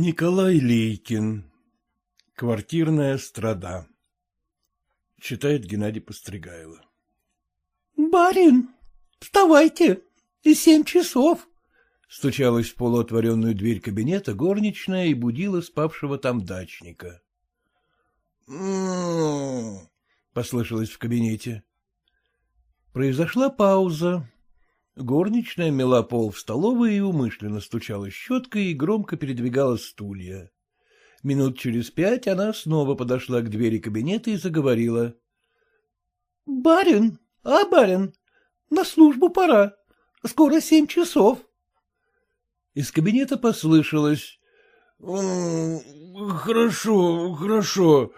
Николай Лейкин. Квартирная страда. Читает Геннадий Постригайло. — Барин, вставайте, и семь часов. Стучалась в полуотворенную дверь кабинета горничная и будила спавшего там дачника. «М-м-м», послышалось в кабинете. Произошла пауза. Горничная мела пол в столовой и умышленно стучала щеткой и громко передвигала стулья. Минут через пять она снова подошла к двери кабинета и заговорила. — Барин, а, барин, на службу пора. Скоро семь часов. Из кабинета послышалось. — Хорошо, хорошо.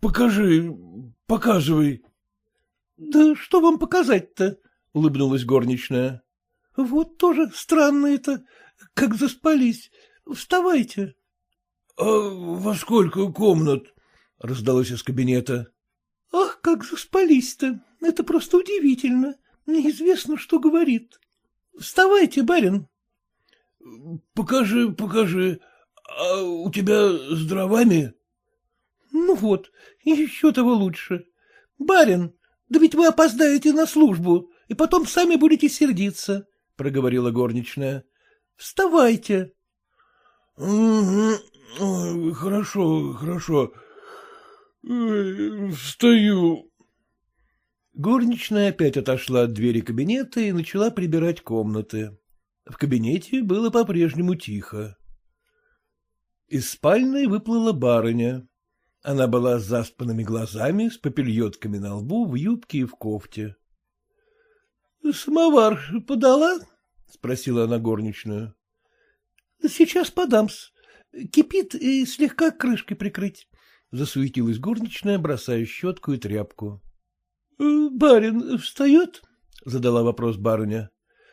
Покажи, показывай. — Да что вам показать-то? — улыбнулась горничная. — Вот тоже странно это, как заспались. Вставайте. — А во сколько комнат? — раздалось из кабинета. — Ах, как заспались-то! Это просто удивительно. Неизвестно, что говорит. Вставайте, барин. — Покажи, покажи. А у тебя с дровами? — Ну вот, еще того лучше. Барин, да ведь вы опоздаете на службу и потом сами будете сердиться, — проговорила горничная. — Вставайте. — Хорошо, хорошо. Встаю. Горничная опять отошла от двери кабинета и начала прибирать комнаты. В кабинете было по-прежнему тихо. Из спальной выплыла барыня. Она была с заспанными глазами, с попельотками на лбу, в юбке и в кофте. — Самовар подала? — спросила она горничную. — Сейчас подам-с. Кипит и слегка крышкой прикрыть. Засуетилась горничная, бросая щетку и тряпку. — Барин встает? — задала вопрос барыня.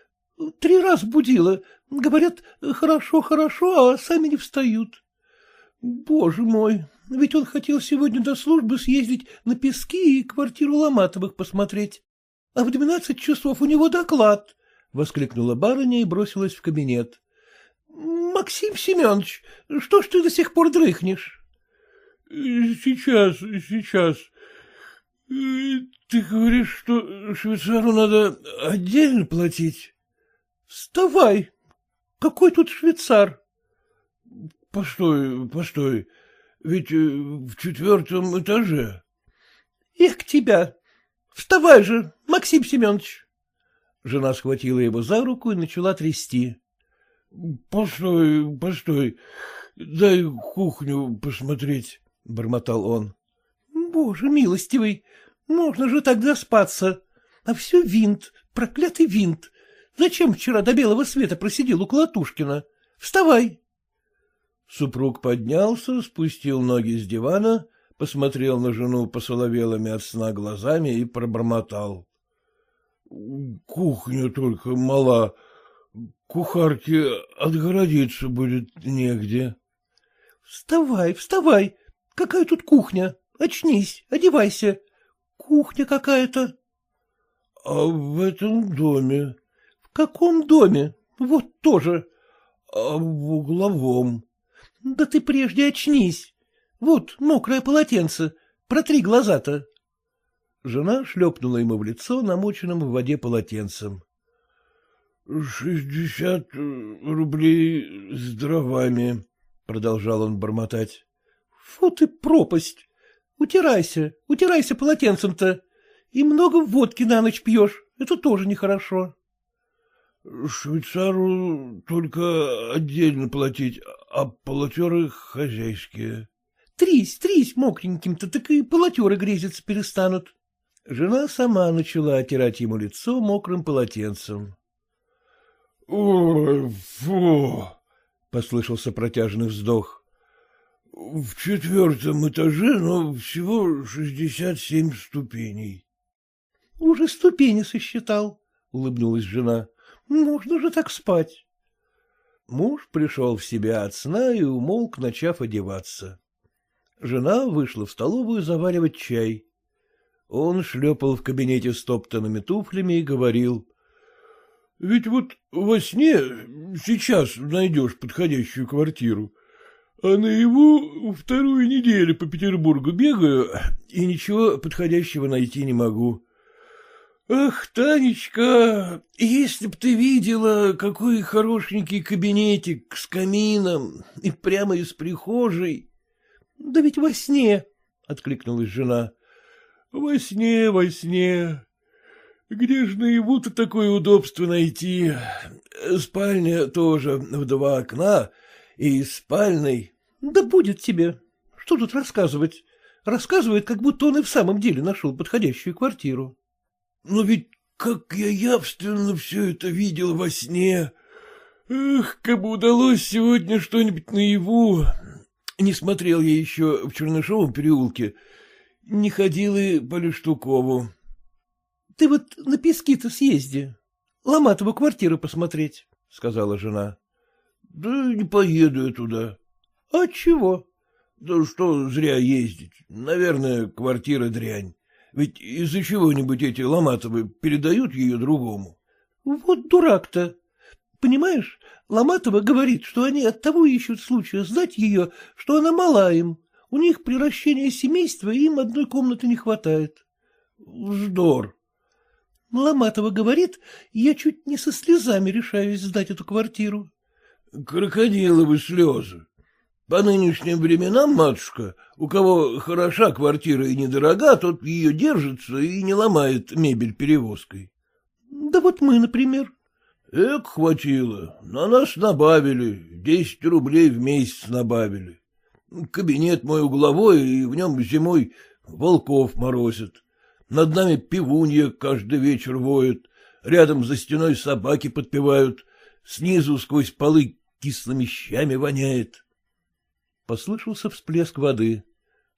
— Три раз будила. Говорят, хорошо, хорошо, а сами не встают. Боже мой, ведь он хотел сегодня до службы съездить на пески и квартиру Ломатовых посмотреть а в двенадцать часов у него доклад, — воскликнула барыня и бросилась в кабинет. — Максим Семенович, что ж ты до сих пор дрыхнешь? — Сейчас, сейчас. Ты говоришь, что швейцару надо отдельно платить? — Вставай! Какой тут швейцар? — Постой, постой, ведь в четвертом этаже. — Эх, тебя! Вставай же, Максим Семенович. Жена схватила его за руку и начала трясти. — Постой, постой, дай кухню посмотреть, — бормотал он. — Боже милостивый, можно же так заспаться. А все винт, проклятый винт. Зачем вчера до белого света просидел у Колотушкина? Вставай. Супруг поднялся, спустил ноги с дивана, посмотрел на жену посоловелыми от сна глазами и пробормотал. — Кухня только мала, кухарке отгородиться будет негде. — Вставай, вставай, какая тут кухня? Очнись, одевайся. Кухня какая-то. — А в этом доме? — В каком доме? Вот тоже. — А в угловом. — Да ты прежде очнись. Вот мокрое полотенце, протри глаза-то. Жена шлепнула ему в лицо намоченным в воде полотенцем. — Шестьдесят э, рублей с дровами, — продолжал он бормотать. — Фу ты пропасть! Утирайся, утирайся полотенцем-то. И много водки на ночь пьешь, это тоже нехорошо. — Швейцару только отдельно платить, а полотеры хозяйские. Трись, трись мокреньким-то, так и полотеры грезиться перестанут. Жена сама начала отирать ему лицо мокрым полотенцем. — Ой, фу! — послышался протяжный вздох. — В четвертом этаже, но всего шестьдесят семь ступеней. — Уже ступени сосчитал, — улыбнулась жена. — Можно же так спать. Муж пришел в себя от сна и умолк, начав одеваться. Жена вышла в столовую заваривать чай. Он шлепал в кабинете стоптанными туфлями и говорил. — Ведь вот во сне сейчас найдешь подходящую квартиру. А наяву вторую неделю по Петербургу бегаю и ничего подходящего найти не могу. Ах, Танечка, если б ты видела, какой хорошенький кабинетик с камином и прямо из прихожей. — Да ведь во сне, — откликнулась жена. — Во сне, во сне. Где же наяву-то такое удобство найти? Спальня тоже в два окна, и спальной... — Да будет тебе. Что тут рассказывать? Рассказывает, как будто он и в самом деле нашел подходящую квартиру. Но ведь как я явственно все это видел во сне. Эх, как бы удалось сегодня что-нибудь наяву. Не смотрел я еще в Чернышовом переулке, не ходил и по Лештукову. — Ты вот на пески-то съезди, Ломатову квартиру посмотреть, — сказала жена. — Да не поеду я туда. — А чего? — Да что зря ездить. Наверное, квартира дрянь. Ведь из-за чего-нибудь эти Ломатовы передают ее другому. — Вот дурак-то. Понимаешь, Ломатова говорит, что они от того ищут случая сдать ее, что она мала им. У них при ращении семейства им одной комнаты не хватает. — Вздор. Ломатова говорит, я чуть не со слезами решаюсь сдать эту квартиру. — Крокодиловы слезы. По нынешним временам, матушка, у кого хороша квартира и недорога, тот ее держится и не ломает мебель перевозкой. — Да вот мы, например. — Эк, хватило. На нас набавили, десять рублей в месяц набавили. Кабинет мой угловой, и в нем зимой волков морозят. Над нами пивунья каждый вечер воет, рядом за стеной собаки подпевают, снизу сквозь полы кислыми щами воняет. Послышался всплеск воды.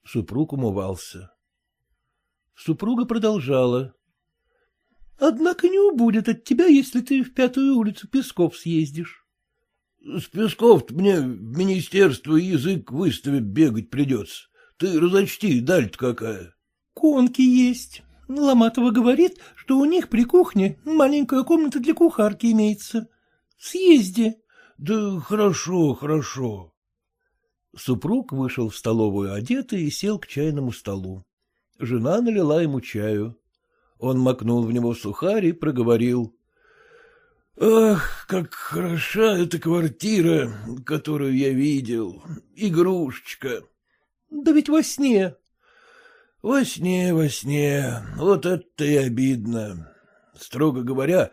Супруг умывался. Супруга продолжала. — Однако не убудет от тебя, если ты в пятую улицу Песков съездишь. — С Песков мне в министерство язык выставить бегать придется. Ты разочти, даль-то какая. — Конки есть. Ломатова говорит, что у них при кухне маленькая комната для кухарки имеется. Съезди. — Да хорошо, хорошо. Супруг вышел в столовую одетый и сел к чайному столу. Жена налила ему чаю. Он макнул в него сухарь и проговорил. — Ах, как хороша эта квартира, которую я видел, игрушечка. — Да ведь во сне. — Во сне, во сне, вот это и обидно. Строго говоря,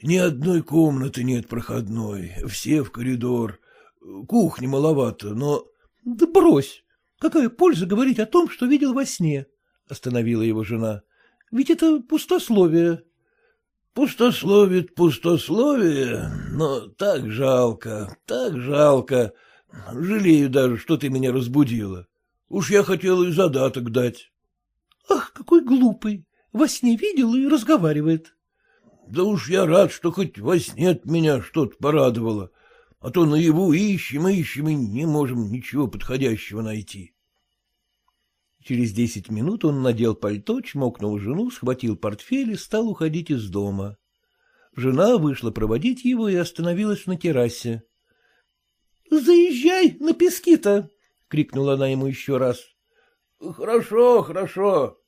ни одной комнаты нет проходной, все в коридор. Кухни маловато, но — Да брось! Какая польза говорить о том, что видел во сне? — остановила его жена. — Ведь это пустословие. — Пустословит пустословие, но так жалко, так жалко. Жалею даже, что ты меня разбудила. Уж я хотел и задаток дать. — Ах, какой глупый! Во сне видел и разговаривает. — Да уж я рад, что хоть во сне от меня что-то порадовало а то наяву ищем, ищем и не можем ничего подходящего найти. Через десять минут он надел пальто, чмокнул жену, схватил портфель и стал уходить из дома. Жена вышла проводить его и остановилась на террасе. — Заезжай на пески-то! — крикнула она ему еще раз. — Хорошо, хорошо.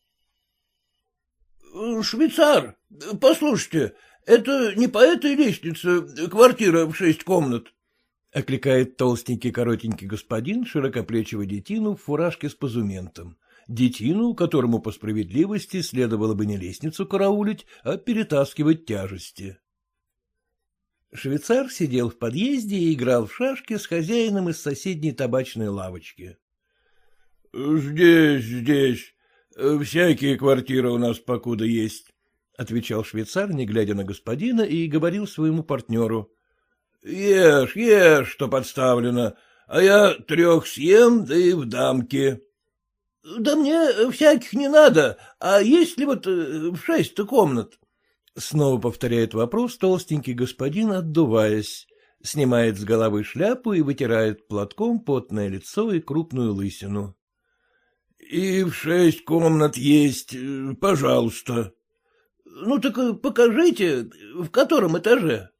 — Швейцар, послушайте, это не по этой лестнице квартира в шесть комнат? — окликает толстенький коротенький господин широкоплечего детину в фуражке с позументом. Детину, которому по справедливости следовало бы не лестницу караулить, а перетаскивать тяжести. Швейцар сидел в подъезде и играл в шашки с хозяином из соседней табачной лавочки. — Здесь, здесь. Всякие квартиры у нас покуда есть, — отвечал швейцар, не глядя на господина, и говорил своему партнеру. Ешь, ешь, что подставлено, а я трех съем, да и в дамке. — Да мне всяких не надо, а есть ли вот э, шесть-то комнат? Снова повторяет вопрос толстенький господин, отдуваясь, снимает с головы шляпу и вытирает платком потное лицо и крупную лысину. — И в шесть комнат есть, э, пожалуйста. — Ну так покажите, в котором этаже?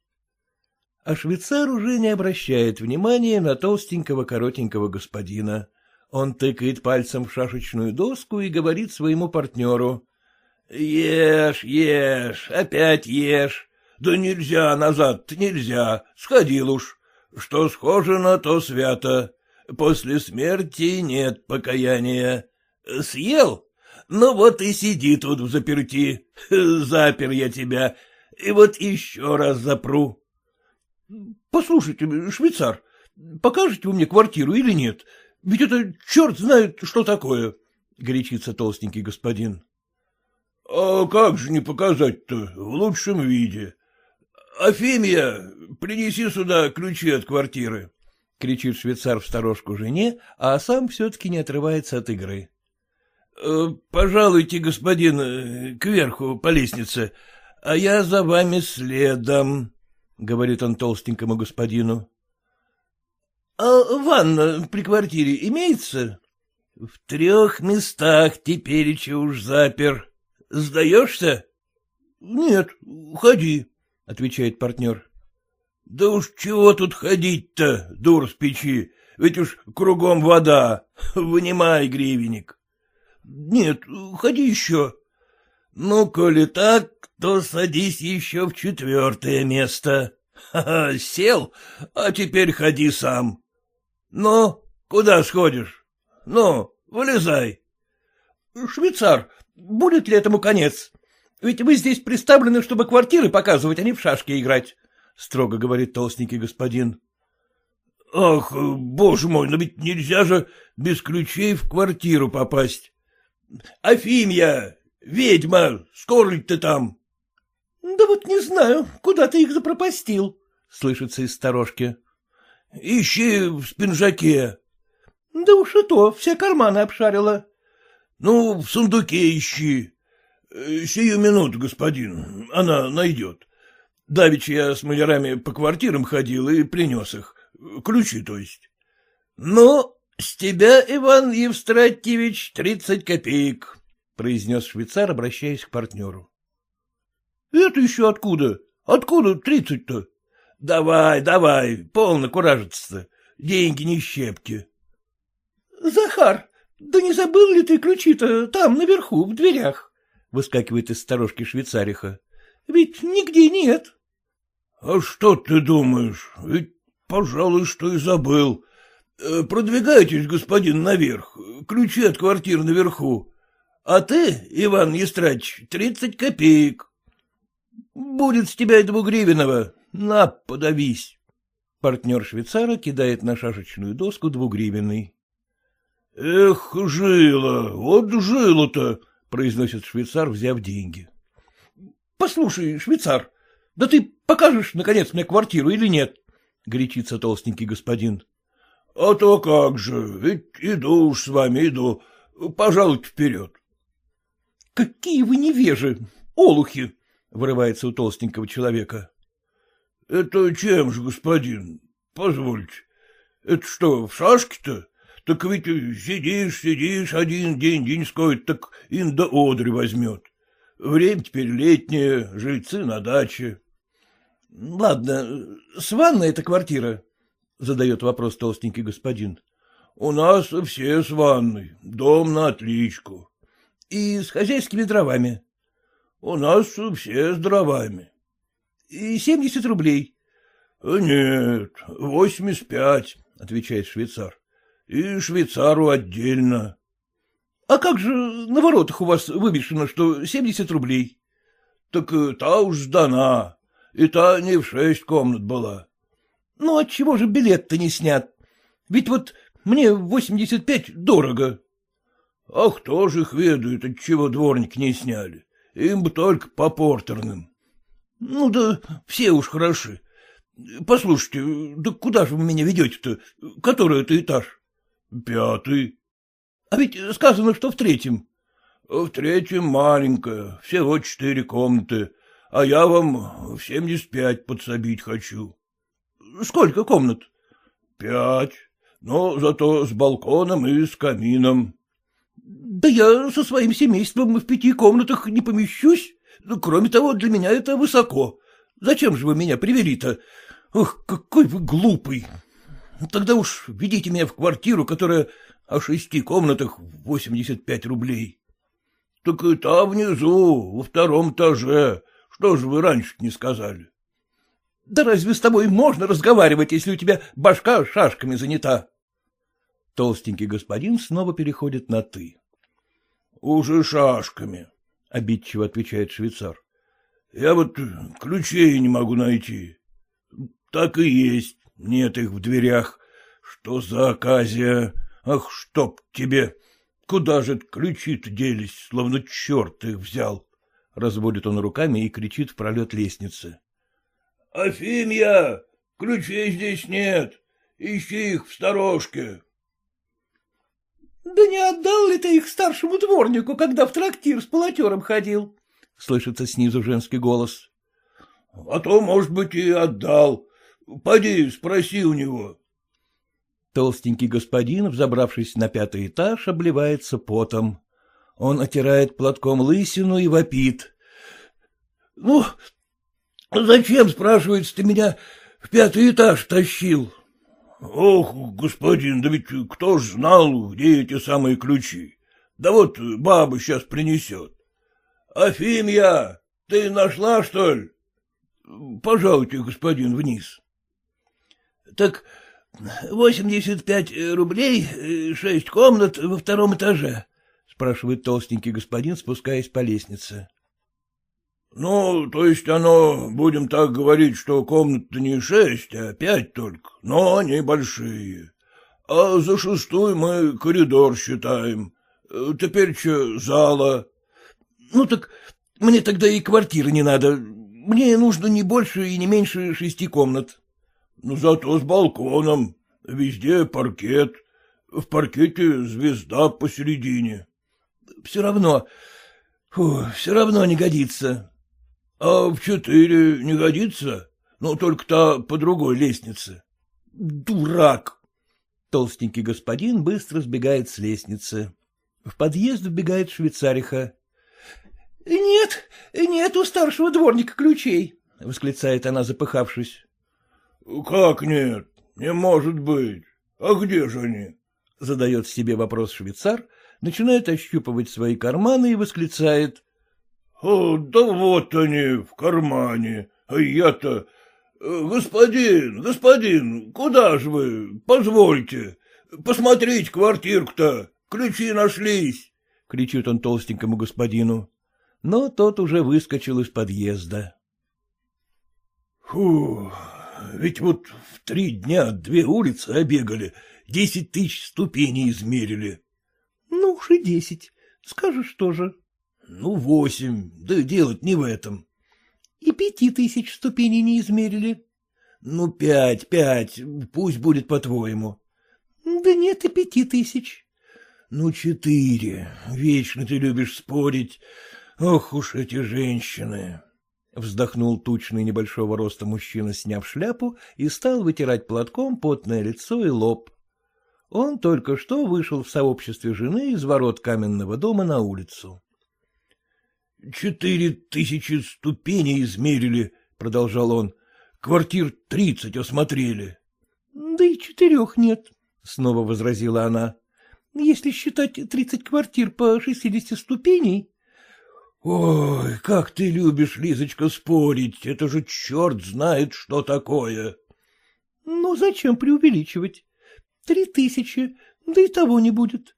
А швейцар уже не обращает внимания на толстенького коротенького господина. Он тыкает пальцем в шашечную доску и говорит своему партнеру. — Ешь, ешь, опять ешь. Да нельзя назад, нельзя, сходил уж. Что схоже то свято. После смерти нет покаяния. Съел? Ну вот и сиди тут в заперти. Запер я тебя. И вот еще раз запру. — Послушайте, швейцар, покажете вы мне квартиру или нет? Ведь это черт знает, что такое, — горячится толстенький господин. — А как же не показать-то в лучшем виде? Афимия, принеси сюда ключи от квартиры, — кричит швейцар в сторожку жене, а сам все-таки не отрывается от игры. «Э, — Пожалуйте, господин, э, кверху по лестнице, а я за вами следом, — говорит он толстенькому господину. — А ванна при квартире имеется? — В трех местах теперь еще уж запер. Сдаешься? — Нет, ходи, — отвечает партнер. — Да уж чего тут ходить-то, дур с печи, ведь уж кругом вода. Вынимай гривенник. — Нет, ходи еще. — Ну, коли так, то садись еще в четвертое место. Ха -ха, сел, а теперь ходи сам. Ну, куда сходишь? Ну, вылезай. Швейцар, будет ли этому конец? Ведь вы здесь представлены, чтобы квартиры показывать, а не в шашки играть, — строго говорит толстенький господин. — Ах, боже мой, но ведь нельзя же без ключей в квартиру попасть. — Афимья, ведьма, скоро ли ты там? — Да вот не знаю, куда ты их запропастил, — слышится из сторожки. — Ищи в спинжаке. — Да уж и то, все карманы обшарила. — Ну, в сундуке ищи. Сию минуту, господин, она найдет. Давич я с малярами по квартирам ходил и принес их. Ключи, то есть. — Ну, с тебя, Иван Евстратьевич, тридцать копеек, — произнес швейцар, обращаясь к партнеру. — Это еще откуда? Откуда тридцать-то? — Давай, давай, полно куражиться-то. Деньги не щепки. — Захар, да не забыл ли ты ключи-то там, наверху, в дверях? — выскакивает из сторожки швейцариха. — Ведь нигде нет. — А что ты думаешь? Ведь, пожалуй, что и забыл. Э, продвигайтесь, господин, наверх. Ключи от квартир наверху. А ты, Иван Естрач, тридцать копеек. Будет с тебя и двугривенного. На, подавись. Партнер швейцара кидает на шашечную доску двугривенный. — Эх, жила, вот жила-то, — произносит швейцар, взяв деньги. — Послушай, швейцар, да ты покажешь, наконец, мне квартиру или нет? — горячится толстенький господин. — А то как же, ведь иду уж с вами, иду. Пожалуйте вперед. — Какие вы невежи, олухи! — вырывается у толстенького человека. — Это чем же, господин? Позвольте. Это что, в шашки-то? Так ведь сидишь, сидишь, один день деньской, так инда одри возьмет. Время теперь летнее, жильцы на даче. — Ладно, с ванной эта квартира? — задает вопрос толстенький господин. — У нас все с ванной, дом на отличку. — И с хозяйскими дровами? — У нас все с дровами. — семьдесят рублей? — Нет, восемьдесят пять, — отвечает швейцар. И швейцару отдельно. — А как же на воротах у вас вывешено, что семьдесят рублей? — Так та уж сдана, и та не в шесть комнат была. — Ну, отчего же билет-то не снят? Ведь вот мне восемьдесят пять дорого. — А кто же их ведает, отчего дворник не сняли? Им бы только по портерным. — Ну да все уж хороши. Послушайте, да куда же вы меня ведете-то? Который это этаж? — Пятый. — А ведь сказано, что в третьем. — В третьем маленькая, всего четыре комнаты, а я вам в семьдесят пять подсобить хочу. — Сколько комнат? — Пять, но зато с балконом и с камином. — Да я со своим семейством в пяти комнатах не помещусь. Кроме того, для меня это высоко. Зачем же вы меня привели-то? — Ах, какой вы глупый! Тогда уж ведите меня в квартиру, которая о шести комнатах восемьдесят пять рублей. — Так и та внизу, во втором этаже. Что же вы раньше не сказали? — Да разве с тобой можно разговаривать, если у тебя башка шашками занята? Толстенький господин снова переходит на «ты». — Уже шашками, — обидчиво отвечает швейцар. — Я вот ключей не могу найти. Так и есть, нет их в дверях. Что за оказия? Ах, чтоб тебе! Куда же ключи-то делись, словно черт их взял? Разводит он руками и кричит в пролет лестницы. — Афимья, ключей здесь нет. Ищи их в сторожке. — Да не отдал ли ты их старшему дворнику, когда в трактир с полотером ходил? — слышится снизу женский голос. — А то, может быть, и отдал. Поди, спроси у него. Толстенький господин, взобравшись на пятый этаж, обливается потом. Он отирает платком лысину и вопит. — Ну, зачем, спрашивается, ты меня в пятый этаж тащил? — Ох, господин, да ведь кто ж знал, где эти самые ключи? Да вот баба сейчас принесет. — Афимья, ты нашла, что ли? — Пожалуйте, господин, вниз. — Так — Восемьдесят пять рублей, э, шесть комнат во втором этаже, — спрашивает толстенький господин, спускаясь по лестнице. — Ну, то есть оно, будем так говорить, что комнат-то не шесть, а пять только, но они большие. А за шестую мы коридор считаем. Теперь что, зала? — Ну так мне тогда и квартиры не надо. Мне нужно не больше и не меньше шести комнат. Ну, зато с балконом. Везде паркет. В паркете звезда посередине. Все равно... Фу, все равно не годится. А в четыре не годится? Ну, только та по другой лестнице. Дурак! Толстенький господин быстро сбегает с лестницы. В подъезд вбегает швейцариха. — Нет, нет у старшего дворника ключей, — восклицает она, запыхавшись. — Как нет? Не может быть. А где же они? — задает себе вопрос швейцар, начинает ощупывать свои карманы и восклицает. — да вот они, в кармане, а я-то... Господин, господин, куда же вы? Позвольте. Посмотрите квартирку-то, ключи нашлись, — кричит он толстенькому господину. Но тот уже выскочил из подъезда. — Фу, ведь вот в три дня две улицы обегали, десять тысяч ступеней измерили. — Ну уж и десять. Скажешь тоже. — Ну, восемь, да делать не в этом. — И пяти тысяч ступеней не измерили. — Ну, пять, пять, пусть будет по-твоему. — Да нет, и пяти тысяч. — Ну, четыре. Вечно ты любишь спорить. Ох уж эти женщины. Вздохнул тучный небольшого роста мужчина, сняв шляпу, и стал вытирать платком потное лицо и лоб. Он только что вышел в сообществе жены из ворот каменного дома на улицу. — Четыре тысячи ступеней измерили, — продолжал он. — Квартир тридцать осмотрели. — Да и четырех нет, — снова возразила она. — Если считать тридцать квартир по шестидесяти ступеней, Ой, как ты любишь, Лизочка, спорить, это же черт знает, что такое. Ну, зачем преувеличивать? Три тысячи, да и того не будет.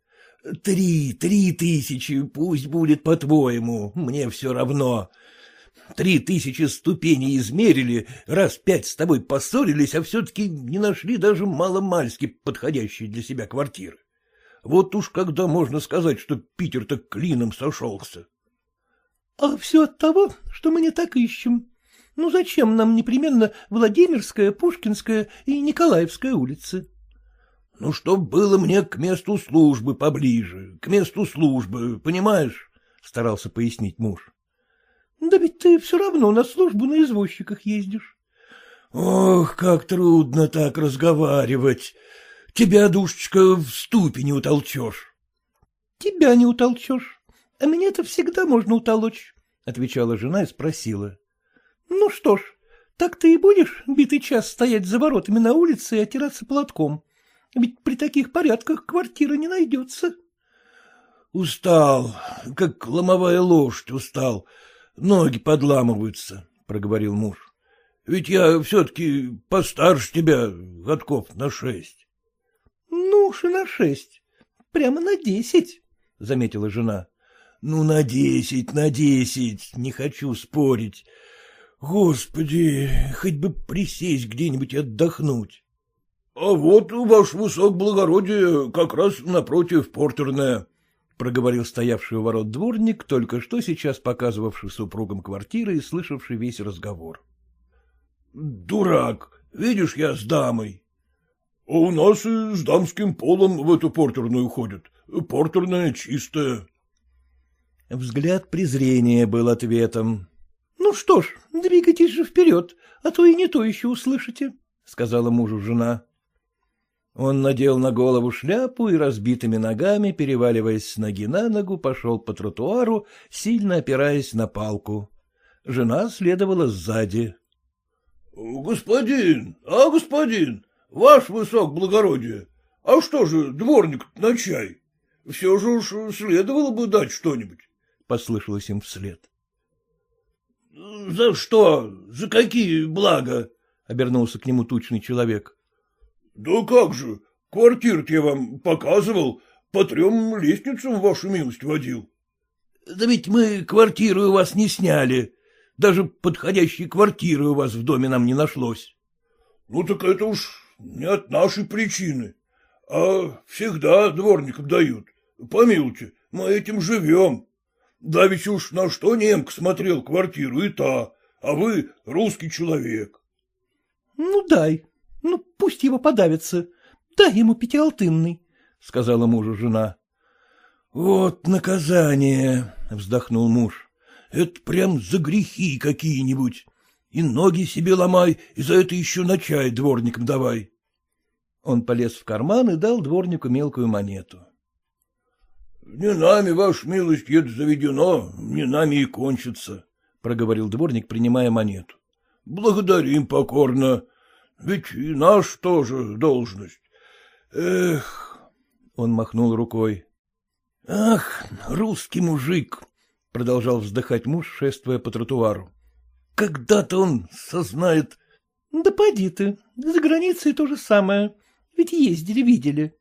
Три, три тысячи, пусть будет по-твоему, мне все равно. Три тысячи ступеней измерили, раз пять с тобой поссорились, а все-таки не нашли даже маломальски подходящей для себя квартиры. Вот уж когда можно сказать, что Питер-то клином сошелся. — А все от того, что мы не так ищем. Ну зачем нам непременно Владимирская, Пушкинская и Николаевская улицы? — Ну, чтоб было мне к месту службы поближе, к месту службы, понимаешь? — старался пояснить муж. — Да ведь ты все равно на службу на извозчиках ездишь. — Ох, как трудно так разговаривать. Тебя, душечка, в ступе не утолчешь. — Тебя не утолчешь. — А меня-то всегда можно утолочь, — отвечала жена и спросила. — Ну что ж, Так ты и будешь битый час стоять за воротами на улице и отираться платком? Ведь при таких порядках квартира не найдется. — Устал, как ломовая лошадь устал. Ноги подламываются, — проговорил муж. — Ведь я все-таки постарше тебя, годков на шесть. — Ну уж и на шесть. Прямо на десять, — заметила жена. — Ну, на десять, на десять, не хочу спорить. Господи, хоть бы присесть где-нибудь отдохнуть. — А вот, ваш высокоблагородие, как раз напротив портерная, — проговорил стоявший у ворот дворник, только что сейчас показывавший супругам квартиры и слышавший весь разговор. — Дурак, видишь, я с дамой. — А у нас и с дамским полом в эту портерную ходят. Портерная чистая. Взгляд презрения был ответом. Ну что ж, двигайтесь же вперед, а то и не то еще услышите, — сказала мужу жена. Он надел на голову шляпу и разбитыми ногами, переваливаясь с ноги на ногу, пошел по тротуару, сильно опираясь на палку. Жена следовала сзади. — Господин, а господин, ваш высок благородие, а что же дворник на чай? Все же уж следовало бы дать что-нибудь, — послышалось им вслед. — За что? За какие блага? — обернулся к нему тучный человек. — Да как же, квартир я вам показывал, по трем лестницам вашу милость водил. — Да ведь мы квартиру у вас не сняли. Даже подходящей квартиры у вас в доме нам не нашлось. — Ну так это уж не от нашей причины, а всегда дворникам дают. Помилуйте, мы этим живем. Да ведь уж на что немка смотрел квартиру и та, а вы русский человек. — Ну, дай. Ну, пусть его подавится. Дай ему пятиалтынный, — сказала мужу жена. — Вот наказание, — вздохнул муж. — Это прям за грехи какие-нибудь. И ноги себе ломай, и за это еще на чай дворникам давай. Он полез в карман и дал дворнику мелкую монету. Не нами, ваша милость, это заведено, не нами и кончится, — проговорил дворник, принимая монету. — Благодарим покорно, ведь и наш тоже должность. Эх, — он махнул рукой. — Ах, русский мужик, — продолжал вздыхать муж, шествуя по тротуару. — Когда-то он сознает... — Да поди ты, за границей то же самое, ведь ездили, видели.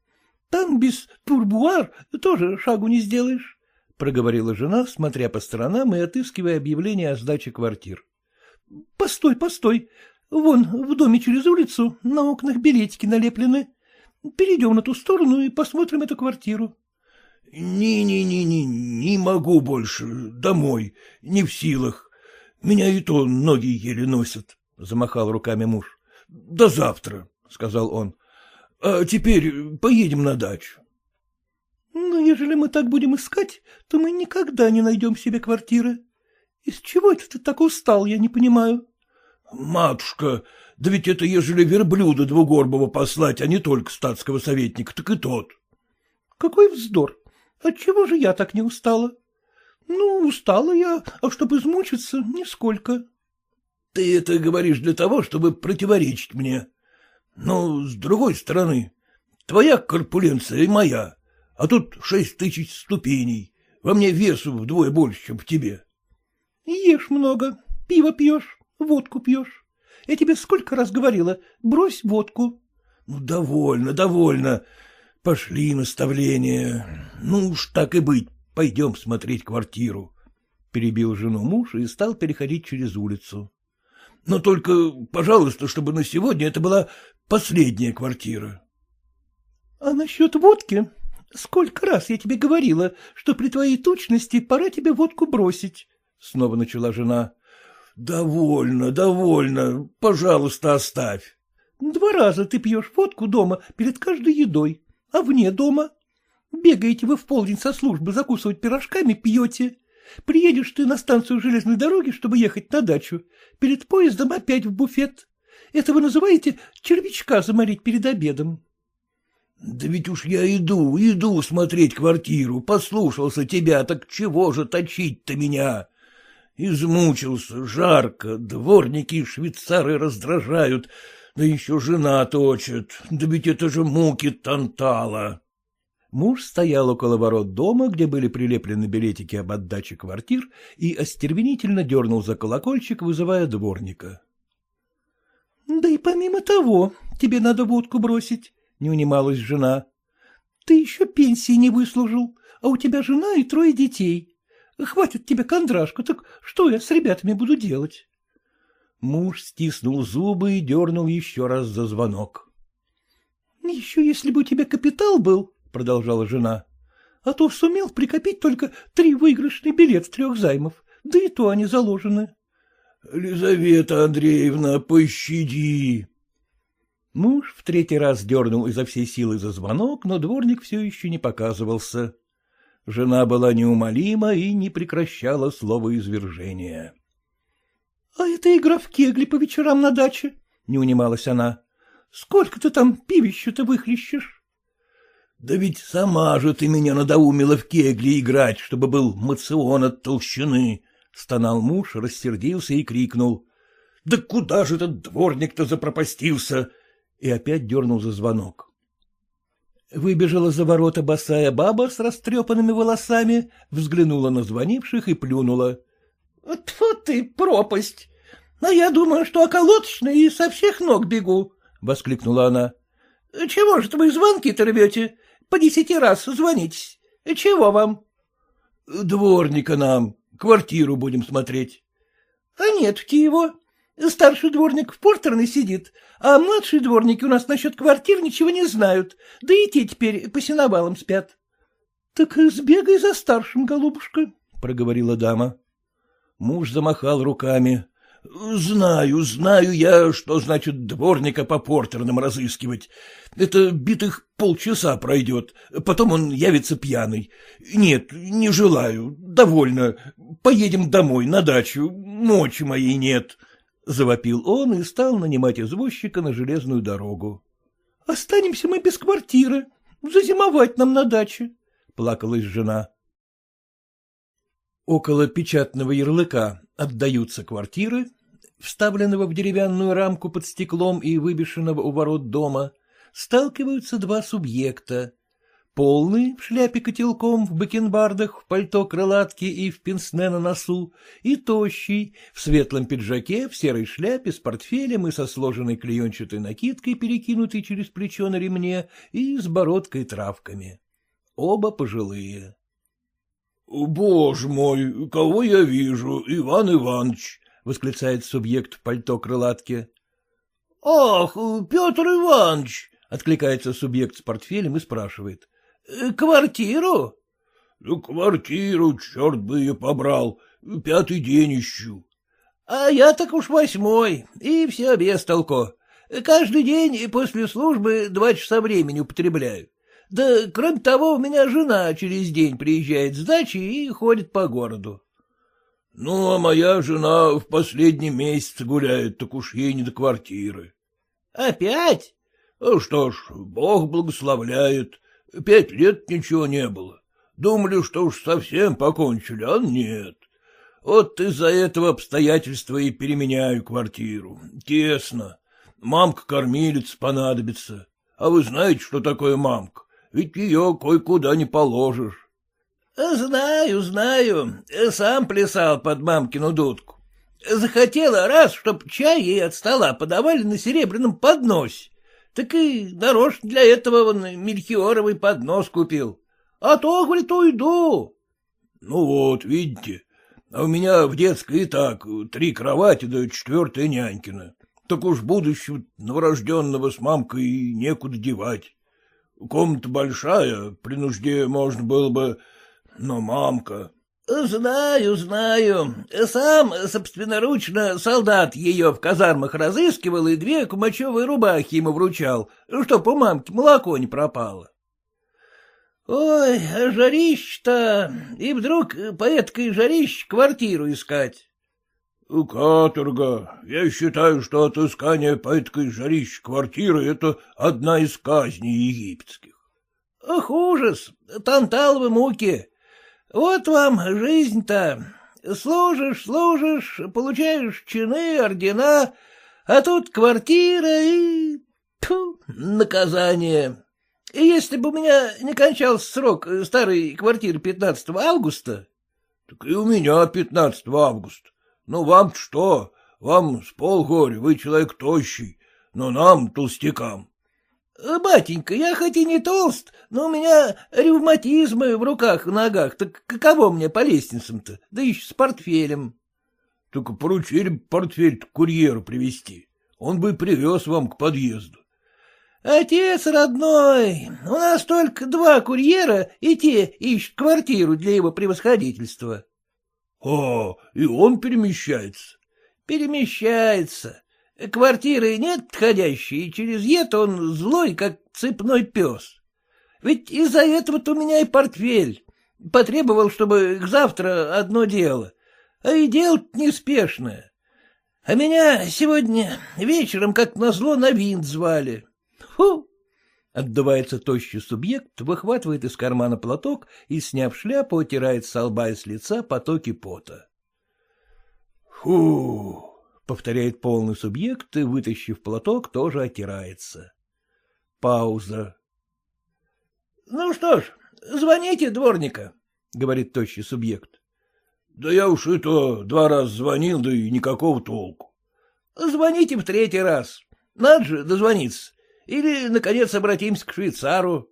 Там без турбуар тоже шагу не сделаешь, — проговорила жена, смотря по сторонам и отыскивая объявление о сдаче квартир. — Постой, постой. Вон, в доме через улицу на окнах билетики налеплены. Перейдем на ту сторону и посмотрим эту квартиру. Не-не-не-не, не могу больше, домой, не в силах. Меня и то ноги еле носят, — замахал руками муж. — До завтра, — сказал он. А теперь поедем на дачу. — Ну, ежели мы так будем искать, то мы никогда не найдем себе квартиры. Из чего это ты так устал, я не понимаю? — Матушка, да ведь это ежели верблюда двугорбого послать, а не только статского советника, так и тот. — Какой вздор! Отчего же я так не устала? Ну, устала я, а чтобы измучиться, нисколько. — Ты это говоришь для того, чтобы противоречить мне. Но, с другой стороны, твоя корпуленция и моя, а тут шесть тысяч ступеней, во мне весу вдвое больше, чем в тебе. — Ешь много, пиво пьешь, водку пьешь. Я тебе сколько раз говорила, брось водку. — Ну, довольно, довольно. Пошли наставления. Ну уж так и быть, пойдем смотреть квартиру. Перебил жену муж и стал переходить через улицу. Но только, пожалуйста, чтобы на сегодня это была последняя квартира. — А насчет водки? Сколько раз я тебе говорила, что при твоей тучности пора тебе водку бросить? — снова начала жена. — Довольно, довольно. Пожалуйста, оставь. — Два раза ты пьешь водку дома перед каждой едой, а вне дома. Бегаете вы в полдень со службы закусывать пирожками, пьете. Приедешь ты на станцию железной дороги, чтобы ехать на дачу. Перед поездом опять в буфет. Это вы называете червячка заморить перед обедом. — Да ведь уж я иду, иду смотреть квартиру, послушался тебя, так чего же точить-то меня? Измучился, жарко, дворники и швейцары раздражают, да еще жена точит, да ведь это же муки Тантала. Муж стоял около ворот дома, где были прилеплены билетики об отдаче квартир, и остервенительно дернул за колокольчик, вызывая дворника. — Да и помимо того, тебе надо водку бросить, — не унималась жена. — Ты еще пенсии не выслужил, а у тебя жена и трое детей. Хватит тебе кондрашку, так что я с ребятами буду делать? Муж стиснул зубы и дернул еще раз за звонок. — Еще если бы у тебя капитал был, — продолжала жена, — а то сумел прикопить только три выигрышных билет трех займов, да и то они заложены. — Лизавета Андреевна, пощади! Муж в третий раз дернул изо всей силы за звонок, но дворник все еще не показывался. Жена была неумолима и не прекращала слова извержения. — А это игра в кегли по вечерам на даче, — не унималась она. — Сколько ты там пивищу-то выхлещешь? — Да ведь сама же ты меня надоумила в кегли играть, чтобы был мацион от толщины, — стонал муж, рассердился и крикнул. — Да куда же этот дворник-то запропастился? И опять дернул за звонок. Выбежала за ворота босая баба с растрепанными волосами, взглянула на звонивших и плюнула. — Тьфу ты, пропасть! А я думаю, что околоточный и со всех ног бегу, — воскликнула она. — Чего же вы звонки-то рвете? По десяти раз звонитесь. Чего вам? — Дворника нам. Квартиру будем смотреть. — А нет его. Старший дворник в портерной сидит, а младшие дворники у нас насчет квартир ничего не знают, да и те теперь по сеновалам спят. — Так сбегай за старшим, голубушка, — проговорила дама. Муж замахал руками. — Знаю, знаю я, что значит дворника по портерным разыскивать. Это битых полчаса пройдет, потом он явится пьяный. Нет, не желаю, довольно. Поедем домой, на дачу, ночи моей нет. — Завопил он и стал нанимать извозчика на железную дорогу. — Останемся мы без квартиры. Зазимовать нам на даче, — плакалась жена. Около печатного ярлыка отдаются квартиры, вставленного в деревянную рамку под стеклом и выбешенного у ворот дома, сталкиваются два субъекта полный, в шляпе котелком, в бакенбардах, в пальто крылатки и в пенсне на носу, и тощий, в светлом пиджаке, в серой шляпе, с портфелем и со сложенной клеенчатой накидкой, перекинутой через плечо на ремне, и с бородкой травками. Оба пожилые. — Боже мой, кого я вижу, Иван Иванович! — восклицает субъект в пальто крылатки. — Ах, Петр Иванович! — откликается субъект с портфелем и спрашивает. Э, — Квартиру? — Ну, квартиру, черт бы ее побрал, пятый день ищу. — А я так уж восьмой, и все без толку. Каждый день после службы два часа времени употребляю. Да, кроме того, у меня жена через день приезжает с дачи и ходит по городу. — Ну, а моя жена в последний месяц гуляет, так уж ей не до квартиры. — Опять? — Что ж, Бог благословляет. Пять лет ничего не было. Думали, что уж совсем покончили, а нет. Вот из-за этого обстоятельства и переменяю квартиру. Тесно. Мамка-кормилец понадобится. А вы знаете, что такое мамка? Ведь ее кое-куда не положишь. — Знаю, знаю. Сам плясал под мамкину дудку. Захотела раз, чтоб чай ей от стола подавали на серебряном подносе. Так и нарочно для этого он мельхиоровый поднос купил. А то, говорит, уйду. Ну вот, видите, а у меня в детской и так три кровати да четвертая нянькина. Так уж будущего новорожденного с мамкой некуда девать. Комната большая, при нужде можно было бы, но мамка... — Знаю, знаю. Сам собственноручно солдат ее в казармах разыскивал и две кумачевые рубахи ему вручал, чтоб у мамки молоко не пропало. Ой, а жарище-то, и вдруг по эткой жарище квартиру искать. — Каторга. Я считаю, что отыскание по эткой жарище квартиры — это одна из казней египетских. — Ах, ужас, танталовы муки. Вот вам жизнь-то. Служишь, служишь, получаешь чины, ордена, а тут квартира и... Тьфу, наказание. И если бы у меня не кончался срок старой квартиры 15 августа... — Так и у меня 15 августа. Ну, вам что? Вам с полгоря, вы человек тощий, но нам, толстякам. — Батенька, я хоть и не толст, но у меня ревматизмы в руках и ногах, так каково мне по лестницам-то, да еще с портфелем. — Только поручили портфель курьеру привезти, он бы привез вам к подъезду. — Отец родной, у нас только два курьера, и те ищут квартиру для его превосходительства. — А, и он перемещается? — Перемещается. Квартиры нет подходящей, и через ед он злой, как цепной пес. Ведь из-за этого-то у меня и портфель. Потребовал, чтобы к завтра одно дело. А и дело неспешное. А меня сегодня вечером, как назло, на винт звали. Фу! Отдувается тощий субъект, выхватывает из кармана платок и, сняв шляпу, отирает с лба и с лица потоки пота. Фу! Повторяет полный субъект и, вытащив платок, тоже отирается. Пауза. — Ну что ж, звоните дворника, — говорит тощий субъект. — Да я уж это два раза звонил, да и никакого толку. — Звоните в третий раз. Надо же дозвониться. Или, наконец, обратимся к швейцару.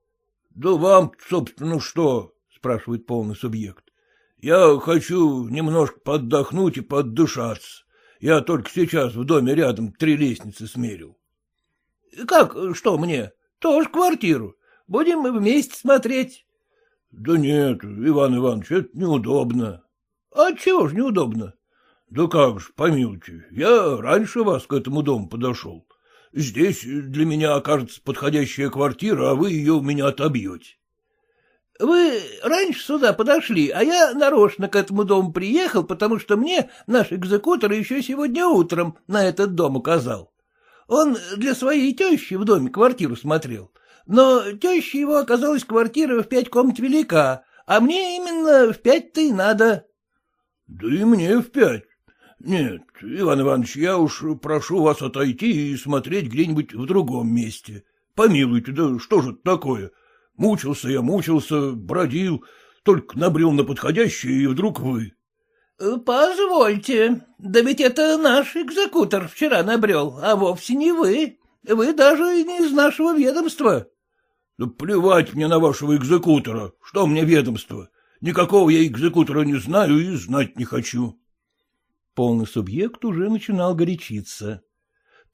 — Да вам, собственно, что? — спрашивает полный субъект. — Я хочу немножко поддохнуть и поддышаться. Я только сейчас в доме рядом три лестницы смерил. — Как, что мне? Тоже квартиру. Будем вместе смотреть. — Да нет, Иван Иванович, это неудобно. — А чего ж неудобно? — Да как же, помилуйте, я раньше вас к этому дому подошел. Здесь для меня окажется подходящая квартира, а вы ее у меня отобьете. Вы раньше сюда подошли, а я нарочно к этому дому приехал, потому что мне наш экзекутор еще сегодня утром на этот дом указал. Он для своей тещи в доме квартиру смотрел, но теща его оказалась квартира в пять комнат велика, а мне именно в пять-то и надо. — Да и мне в пять. Нет, Иван Иванович, я уж прошу вас отойти и смотреть где-нибудь в другом месте. Помилуйте, да что же это такое? Мучился я, мучился, бродил, только набрел на подходящее, и вдруг вы. Э, — Позвольте, да ведь это наш экзекутор вчера набрел, а вовсе не вы. Вы даже не из нашего ведомства. — Да плевать мне на вашего экзекутора, что мне ведомство. Никакого я экзекутора не знаю и знать не хочу. Полный субъект уже начинал горячиться.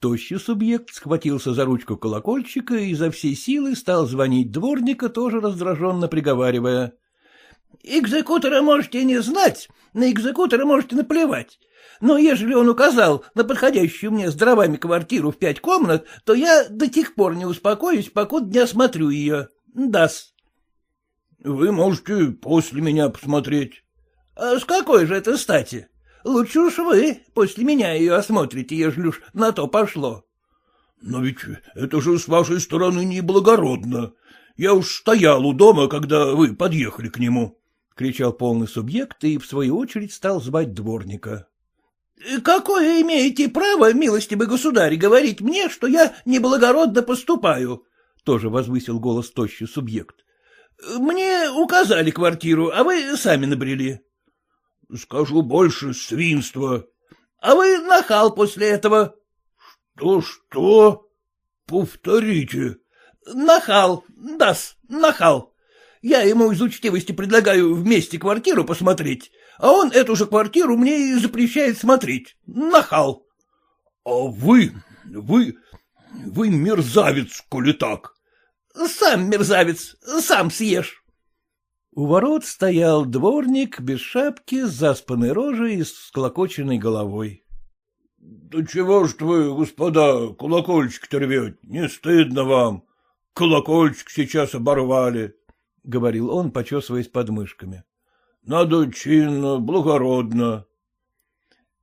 Тощий субъект схватился за ручку колокольчика и изо всей силы стал звонить дворника, тоже раздраженно приговаривая. — Экзекутора можете не знать, на экзекутора можете наплевать. Но ежели он указал на подходящую мне с дровами квартиру в пять комнат, то я до тех пор не успокоюсь, покуда не осмотрю ее. Дас. — Вы можете после меня посмотреть. — А с какой же это стати? Лучше уж вы после меня ее осмотрите, ежели уж на то пошло. — Но ведь это же с вашей стороны неблагородно. Я уж стоял у дома, когда вы подъехали к нему, — кричал полный субъект и, в свою очередь, стал звать дворника. — Какое имеете право, милости бы государь, говорить мне, что я неблагородно поступаю? — тоже возвысил голос тощий субъект. — Мне указали квартиру, а вы сами набрели. — Скажу больше, свинство. — А вы нахал после этого. — Что, что? Повторите. — Нахал, дас, нахал. Я ему из учтивости предлагаю вместе квартиру посмотреть, а он эту же квартиру мне и запрещает смотреть. Нахал. — А вы, вы, вы мерзавец, коли так. — Сам мерзавец, сам съешь. У ворот стоял дворник без шапки, с заспанной рожей и с клокоченной головой. — Да чего ж вы, господа, колокольчик-то рвете? Не стыдно вам? Колокольчик сейчас оборвали, — говорил он, почесываясь подмышками. — Надо чинно, благородно.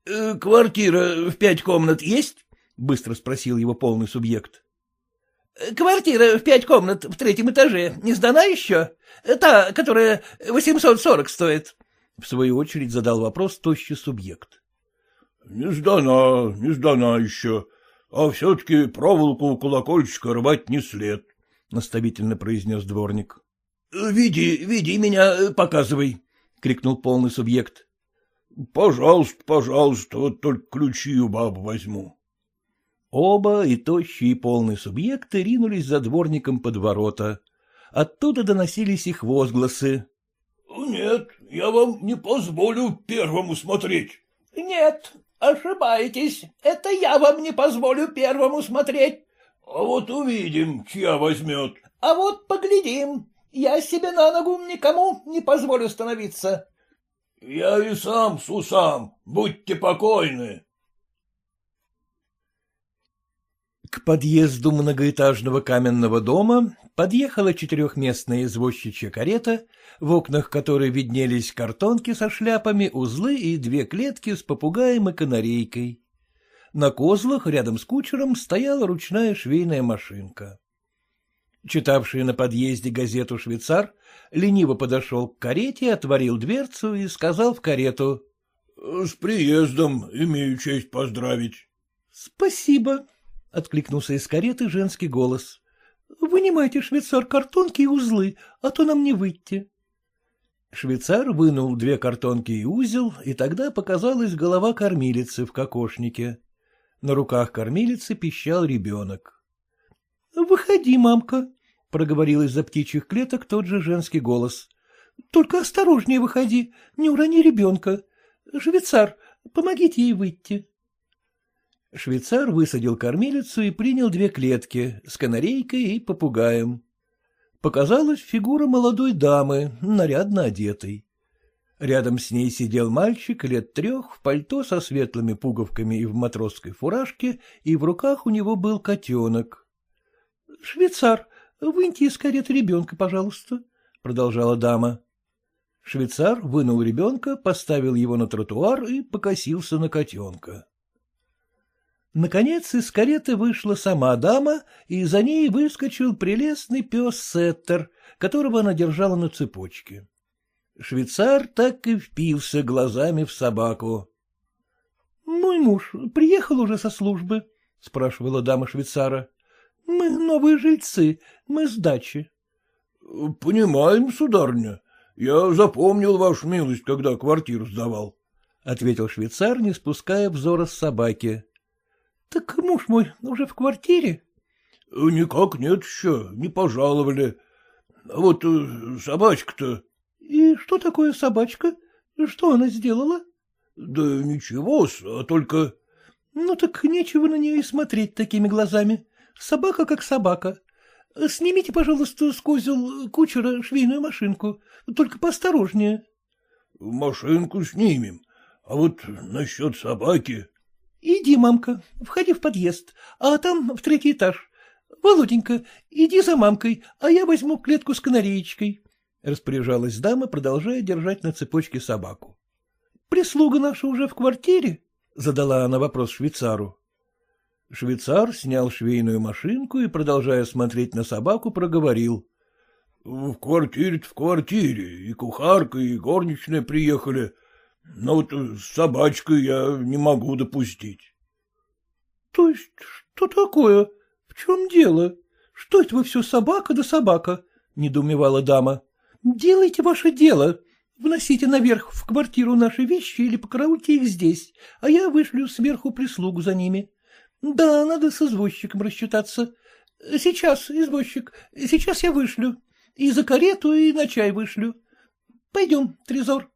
«Э, — Квартира в пять комнат есть? — быстро спросил его полный субъект. — Квартира в пять комнат в третьем этаже не сдана еще? Та, которая восемьсот сорок стоит? В свою очередь задал вопрос тощий субъект. — Не сдана, не сдана еще, а все-таки проволоку у колокольчика рвать не след, — наставительно произнес дворник. — Види, види меня, показывай, — крикнул полный субъект. — Пожалуйста, пожалуйста, вот только ключи у бабы возьму. Оба, и тощий, и полный субъекты, ринулись за дворником под ворота. Оттуда доносились их возгласы. — Нет, я вам не позволю первому смотреть. — Нет, ошибаетесь, это я вам не позволю первому смотреть. — А вот увидим, чья возьмет. — А вот поглядим, я себе на ногу никому не позволю становиться. — Я и сам с усам, будьте покойны. К подъезду многоэтажного каменного дома подъехала четырехместная извозчичья карета, в окнах которой виднелись картонки со шляпами, узлы и две клетки с попугаем и канарейкой. На козлах рядом с кучером стояла ручная швейная машинка. Читавший на подъезде газету швейцар лениво подошел к карете, отворил дверцу и сказал в карету. — С приездом имею честь поздравить. — Спасибо, — откликнулся из кареты женский голос. — Вынимайте, швейцар, картонки и узлы, а то нам не выйти. Швейцар вынул две картонки и узел, и тогда показалась голова кормилицы в кокошнике. На руках кормилицы пищал ребенок. — Выходи, мамка, — проговорил из-за птичьих клеток тот же женский голос. — Только осторожнее выходи, не урони ребенка. Швейцар, помогите ей выйти. Швейцар высадил кормилицу и принял две клетки с канарейкой и попугаем. Показалась фигура молодой дамы, нарядно одетой. Рядом с ней сидел мальчик лет трех в пальто со светлыми пуговками и в матросской фуражке, и в руках у него был котенок. — Швейцар, выньте из кареты ребенка, пожалуйста, — продолжала дама. Швейцар вынул ребенка, поставил его на тротуар и покосился на котенка. Наконец из кареты вышла сама дама, и за ней выскочил прелестный пес Сеттер, которого она держала на цепочке. Швейцар так и впился глазами в собаку. — Мой муж приехал уже со службы? — спрашивала дама швейцара. — Мы новые жильцы, мы с дачи. — Понимаем, сударыня. Я запомнил вашу милость, когда квартиру сдавал, — ответил швейцар, не спуская взора с собаки. — Так муж мой уже в квартире? — Никак нет еще, не пожаловали. А вот э, собачка-то... — И что такое собачка? Что она сделала? — Да ничего, а только... — Ну так нечего на нее и смотреть такими глазами. Собака как собака. Снимите, пожалуйста, с козел кучера швейную машинку, только поосторожнее. — Машинку снимем, а вот насчет собаки... — Иди, мамка, входи в подъезд, а там в третий этаж. Володенька, иди за мамкой, а я возьму клетку с канареечкой, — распоряжалась дама, продолжая держать на цепочке собаку. — Прислуга наша уже в квартире? — задала она вопрос швейцару. Швейцар снял швейную машинку и, продолжая смотреть на собаку, проговорил. — В квартире-то в квартире, и кухарка, и горничная приехали, но вот с собачкой я не могу допустить. — То есть что такое? В чем дело? Что это вы все собака да собака? — недоумевала дама. — Делайте ваше дело. Вносите наверх в квартиру наши вещи или покараульте их здесь, а я вышлю сверху прислугу за ними. Да, надо с извозчиком рассчитаться. Сейчас, извозчик, сейчас я вышлю. И за карету, и на чай вышлю. Пойдем, Трезор.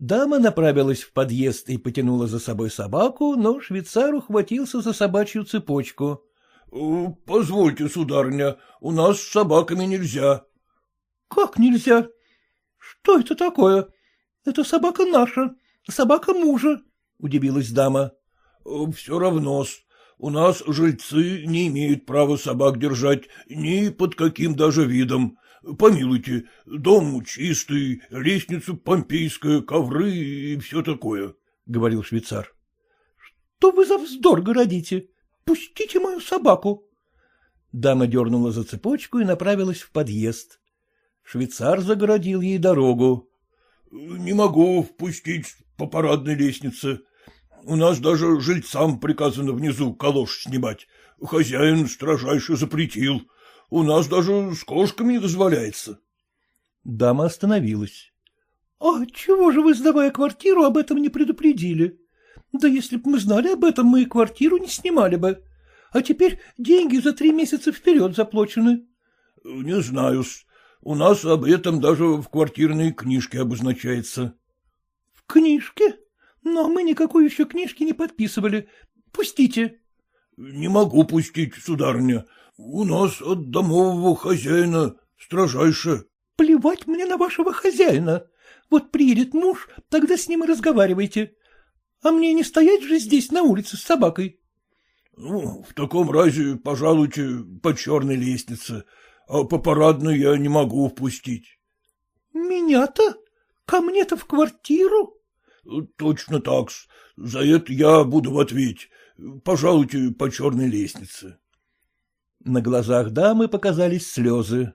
Дама направилась в подъезд и потянула за собой собаку, но швейцар ухватился за собачью цепочку. «Э, — Позвольте, сударыня, у нас с собаками нельзя. — Как нельзя? Что это такое? Это собака наша, собака мужа, — удивилась дама. «Э, — Все равно-с. У нас жильцы не имеют права собак держать ни под каким даже видом. Помилуйте, дом чистый, лестница помпейская, ковры и все такое, — говорил швейцар. — Что вы за вздор городите? Пустите мою собаку. Дама дернула за цепочку и направилась в подъезд. Швейцар загородил ей дорогу. — Не могу впустить по парадной лестнице. У нас даже жильцам приказано внизу калош снимать. Хозяин строжайше запретил. У нас даже с кошками не дозволяется. Дама остановилась. — А чего же вы, сдавая квартиру, об этом не предупредили? Да если бы мы знали об этом, мы и квартиру не снимали бы. А теперь деньги за три месяца вперед заплачены. — Не знаю-с. У нас об этом даже в квартирной книжке обозначается. — В книжке? Но мы никакой еще книжки не подписывали. Пустите. — Не могу пустить, сударыня. У нас от домового хозяина строжайше. — Плевать мне на вашего хозяина. Вот приедет муж, тогда с ним и разговаривайте. А мне не стоять же здесь на улице с собакой. — Ну, в таком разе, пожалуйте, по черной лестнице а по парадной я не могу впустить. — Меня-то? Ко мне-то в квартиру? — Точно так -с. За это я буду в ответе. Пожалуйте по черной лестнице. На глазах дамы показались слезы.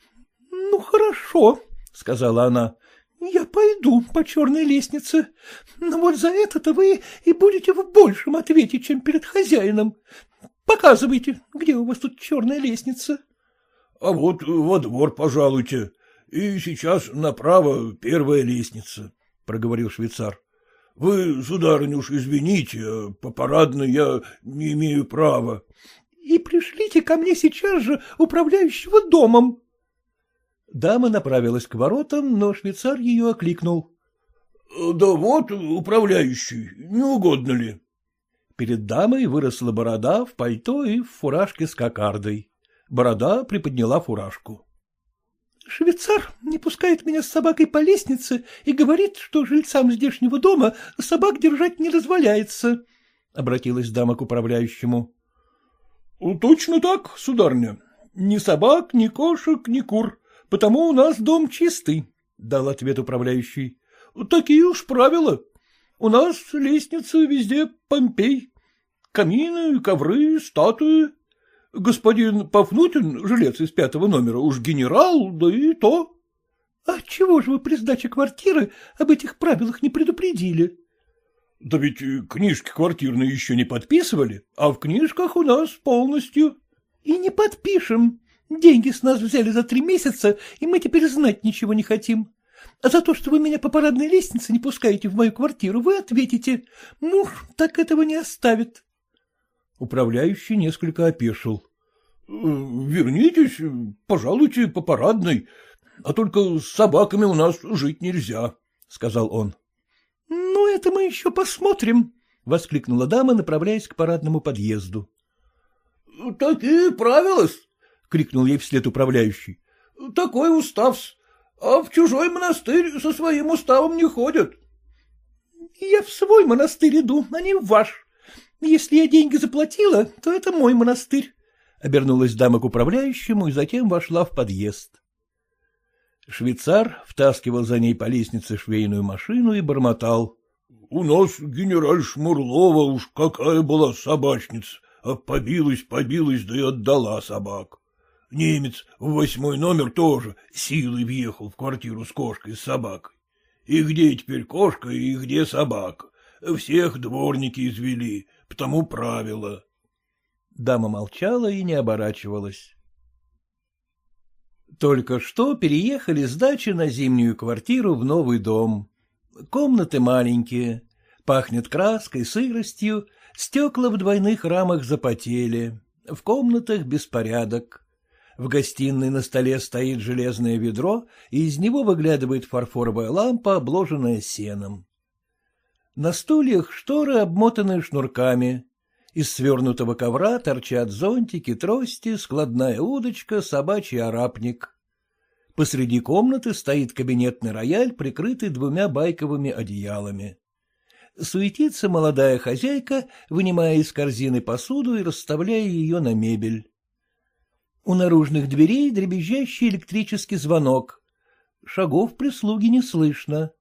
— Ну, хорошо, — сказала она. — Я пойду по черной лестнице. Но вот за это-то вы и будете в большем ответе, чем перед хозяином. Показывайте, где у вас тут черная лестница. — а вот во двор пожалуйте, и сейчас направо первая лестница, — проговорил швейцар. — Вы, сударыня, уж извините, а по парадной я не имею права. — И пришлите ко мне сейчас же управляющего домом. Дама направилась к воротам, но швейцар ее окликнул. — Да вот, управляющий, не угодно ли? Перед дамой выросла борода в пальто и в фуражке с кокардой. Борода приподняла фуражку. — Швейцар не пускает меня с собакой по лестнице и говорит, что жильцам здешнего дома собак держать не дозволяется, — обратилась дама к управляющему. — Точно так, сударня. Ни собак, ни кошек, ни кур, потому у нас дом чистый, — дал ответ управляющий. — Такие уж правила. У нас лестница везде Помпей. Камины, ковры, статуи. Господин Пафнутин, жилец из пятого номера, уж генерал, да и то. — А чего же вы при сдаче квартиры об этих правилах не предупредили? — Да ведь книжки квартирные еще не подписывали, а в книжках у нас полностью. — И не подпишем. Деньги с нас взяли за три месяца, и мы теперь знать ничего не хотим. А за то, что вы меня по парадной лестнице не пускаете в мою квартиру, вы ответите. Муж так этого не оставит. Управляющий несколько опешил. — Вернитесь, пожалуйте, по парадной, а только с собаками у нас жить нельзя, — сказал он. — это мы еще посмотрим, — воскликнула дама, направляясь к парадному подъезду. — Такие правила крикнул ей вслед управляющий. — Такой устав а в чужой монастырь со своим уставом не ходят. — Я в свой монастырь иду, а не в ваш. Если я деньги заплатила, то это мой монастырь. Обернулась дама к управляющему и затем вошла в подъезд. Швейцар втаскивал за ней по лестнице швейную машину и бормотал. — У нас генераль Шмурлова уж какая была собачница, а побилась, побилась, да и отдала собак. Немец в восьмой номер тоже силой въехал в квартиру с кошкой с собакой. И где теперь кошка и где собака? Всех дворники извели, потому правило. Дама молчала и не оборачивалась. Только что переехали с дачи на зимнюю квартиру в новый дом. Комнаты маленькие, пахнет краской, сыростью, стекла в двойных рамах запотели, в комнатах беспорядок. В гостиной на столе стоит железное ведро, и из него выглядывает фарфоровая лампа, обложенная сеном. На стульях шторы обмотаны шнурками. Из свернутого ковра торчат зонтики, трости, складная удочка, собачий арапник. Посреди комнаты стоит кабинетный рояль, прикрытый двумя байковыми одеялами. Суетится молодая хозяйка, вынимая из корзины посуду и расставляя ее на мебель. У наружных дверей дребезжащий электрический звонок. Шагов прислуги не слышно.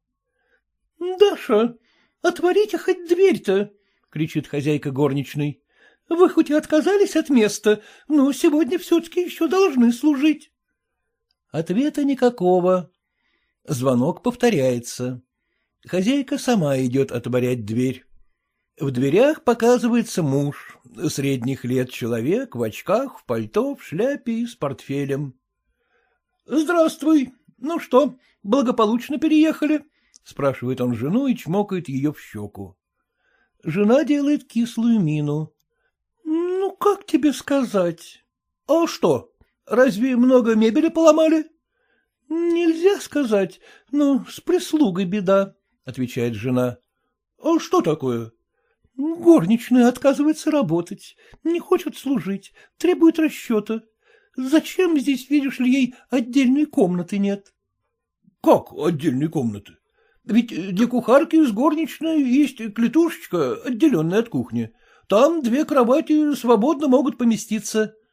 — Даша, отворите хоть дверь-то, — кричит хозяйка горничной. — Вы хоть и отказались от места, но сегодня все-таки еще должны служить. Ответа никакого. Звонок повторяется. Хозяйка сама идет отворять дверь. В дверях показывается муж, средних лет человек, в очках, в пальто, в шляпе и с портфелем. — Здравствуй. Ну что, благополучно переехали? — спрашивает он жену и чмокает ее в щеку. Жена делает кислую мину. — Ну, как тебе сказать? — А что, разве много мебели поломали? — Нельзя сказать, но с прислугой беда, — отвечает жена. — А что такое? — Горничная отказывается работать, не хочет служить, требует расчета. Зачем здесь, видишь ли, ей отдельной комнаты нет? — Как отдельной комнаты? Ведь для кухарки с горничной есть клетушечка, отделенная от кухни. Там две кровати свободно могут поместиться. —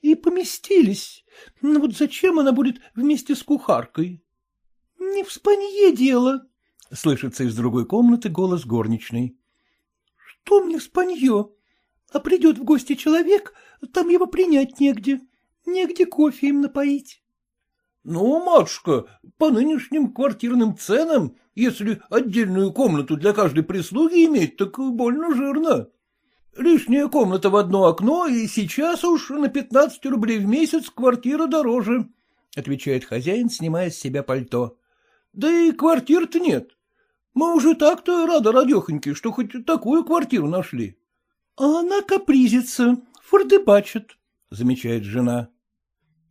И поместились. Но вот зачем она будет вместе с кухаркой? — Не в спанье дело, — слышится из другой комнаты голос горничной. — Что мне спанье? А придет в гости человек, там его принять негде, негде кофе им напоить. Ну, матушка, по нынешним квартирным ценам, если отдельную комнату для каждой прислуги иметь, так больно жирно. Лишняя комната в одно окно, и сейчас уж на пятнадцать рублей в месяц квартира дороже, — отвечает хозяин, снимая с себя пальто. — Да и квартир-то нет. Мы уже так-то рады, радехоньки, что хоть такую квартиру нашли. — А она капризится, фордыбачит, — замечает жена.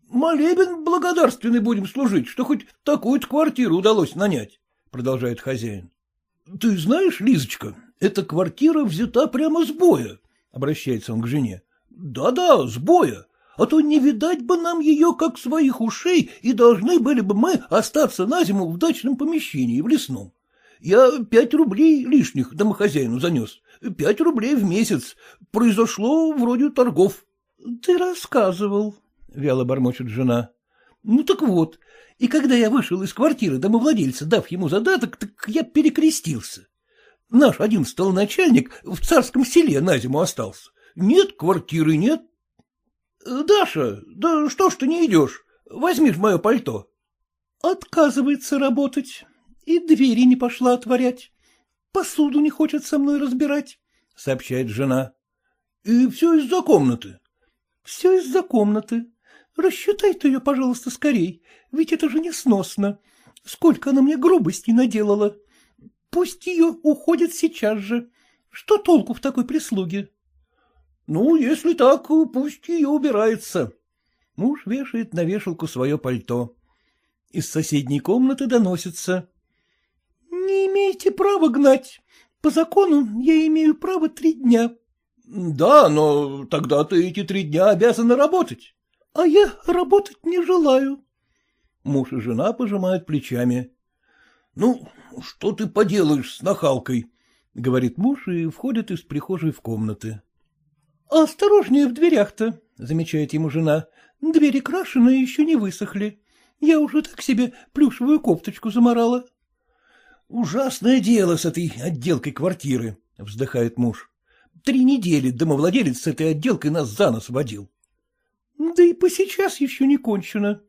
Молебен благодарственный будем служить, что хоть такую-то квартиру удалось нанять, — продолжает хозяин. — Ты знаешь, Лизочка, эта квартира взята прямо с боя, — обращается он к жене. Да — Да-да, с боя. А то не видать бы нам ее, как своих ушей, и должны были бы мы остаться на зиму в дачном помещении, в лесном. Я пять рублей лишних домохозяину занес. Пять рублей в месяц. Произошло вроде торгов. — Ты рассказывал, — вяло бормочет жена. — Ну так вот, и когда я вышел из квартиры домовладельца, дав ему задаток, так я перекрестился. Наш один столоначальник в царском селе на зиму остался. Нет квартиры, нет. — Даша, да что ж ты не идешь? Возьми ж мое пальто. — Отказывается работать. И двери не пошла отворять. Посуду не хочет со мной разбирать, — сообщает жена. — И все из-за комнаты? — Все из-за комнаты. Рассчитай ты ее, пожалуйста, скорей, ведь это же несносно. Сколько она мне грубости наделала. Пусть ее уходит сейчас же. Что толку в такой прислуге? — Ну, если так, пусть ее убирается. Муж вешает на вешалку свое пальто. Из соседней комнаты доносится. — Не имеете права гнать. По закону я имею право три дня. — Да, но тогда ты эти три дня обязана работать. А я работать не желаю. Муж и жена пожимают плечами. — Ну, что ты поделаешь с нахалкой? — говорит муж и входит из прихожей в комнаты. — Осторожнее в дверях-то, — замечает ему жена. — Двери крашеные еще не высохли. Я уже так себе плюшевую кофточку заморала. — Ужасное дело с этой отделкой квартиры, — вздыхает муж. — Три недели домовладелец с этой отделкой нас за нос водил. Да и по сейчас еще не кончено.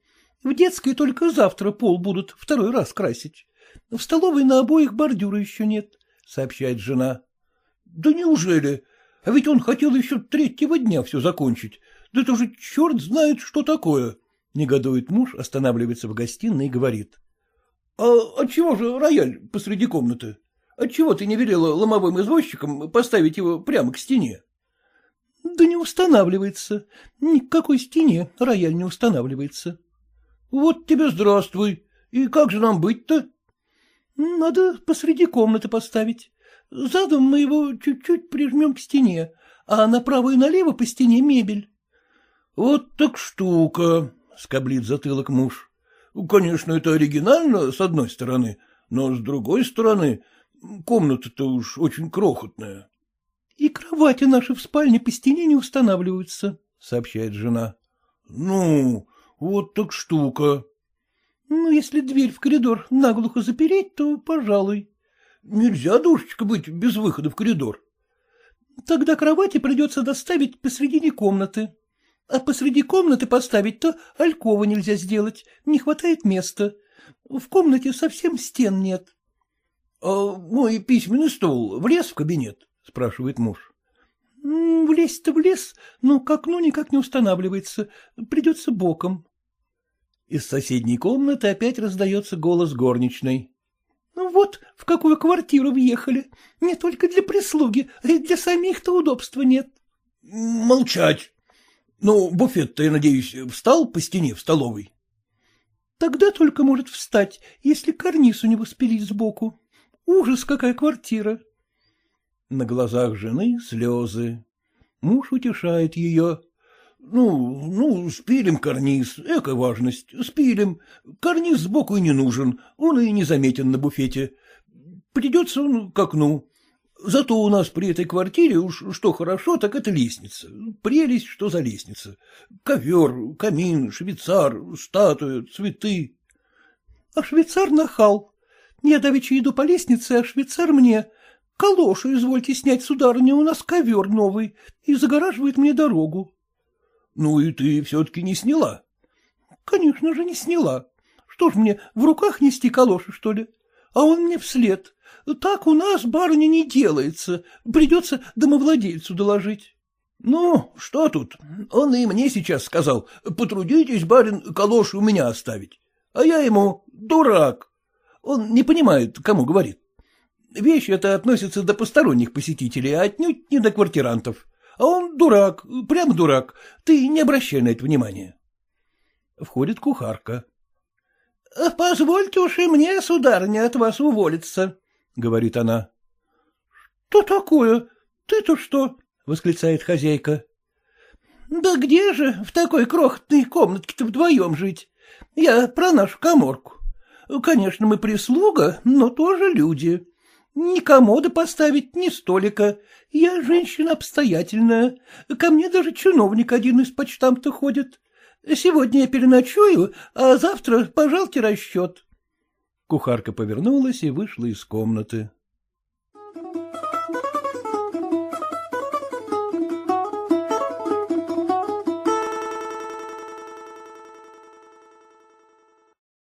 В детской только завтра пол будут второй раз красить. В столовой на обоих бордюра еще нет, — сообщает жена. — Да неужели? А ведь он хотел еще третьего дня все закончить. Да это же черт знает, что такое! — негодует муж, останавливается в гостиной и говорит. — А отчего же рояль посреди комнаты? Отчего ты не велела ломовым извозчикам поставить его прямо к стене? — Да не устанавливается. Ни к какой стене рояль не устанавливается. — Вот тебе здравствуй. И как же нам быть-то? — Надо посреди комнаты поставить. Задом мы его чуть-чуть прижмем к стене, а направо и налево по стене мебель. — Вот так штука, — скоблит затылок муж. — Конечно, это оригинально, с одной стороны, но с другой стороны, комната-то уж очень крохотная. — И кровати наши в спальне по стене не устанавливаются, — сообщает жена. — Ну, вот так штука. — Ну, если дверь в коридор наглухо запереть, то пожалуй. — Нельзя, душечка, быть без выхода в коридор. — Тогда кровати придется доставить посредине комнаты. А посреди комнаты поставить, то алькова нельзя сделать, не хватает места. В комнате совсем стен нет. — А мой письменный стол влез в кабинет? — спрашивает муж. — Влезть-то влез, но к окну никак не устанавливается, придется боком. Из соседней комнаты опять раздается голос горничной. — Ну вот в какую квартиру въехали. Не только для прислуги, а и для самих-то удобства нет. — Молчать. Ну, буфет-то, я надеюсь, встал по стене в столовой? — Тогда только может встать, если карниз у него спилить сбоку. Ужас, какая квартира! На глазах жены слезы. Муж утешает ее. Ну, ну, спилим карниз, эка важность, спилим. Карниз сбоку и не нужен, он и не заметен на буфете. Придется он к окну. Зато у нас при этой квартире уж что хорошо, так это лестница. Прелесть, что за лестница. Ковер, камин, швейцар, статуя, цветы. А швейцар нахал. Я давеча иду по лестнице, а швейцар мне. Калошу извольте снять, сударыня, у нас ковер новый, и загораживает мне дорогу. — Ну и ты все-таки не сняла? — Конечно же, не сняла. Что ж мне, в руках нести калоши, что ли? А он мне вслед. Так у нас, барыня, не делается. Придется домовладельцу доложить. — Ну, что тут? Он и мне сейчас сказал, потрудитесь, барин, калоши у меня оставить. А я ему дурак. Он не понимает, кому говорит. Вещь эта относится до посторонних посетителей, а отнюдь не до квартирантов. А он дурак, прям дурак. Ты не обращай на это внимания. Входит кухарка. — Позвольте уж и мне, сударыня, от вас уволиться, — говорит она. — Что такое? Ты-то что? — восклицает хозяйка. — Да где же в такой крохотной комнатке-то вдвоем жить? Я про нашу коморку. Конечно, мы прислуга, но тоже люди. Ни комода поставить, ни столика. Я женщина обстоятельная. Ко мне даже чиновник один из почтамта ходит. Сегодня я переночую, а завтра пожалуйте расчет. Кухарка повернулась и вышла из комнаты.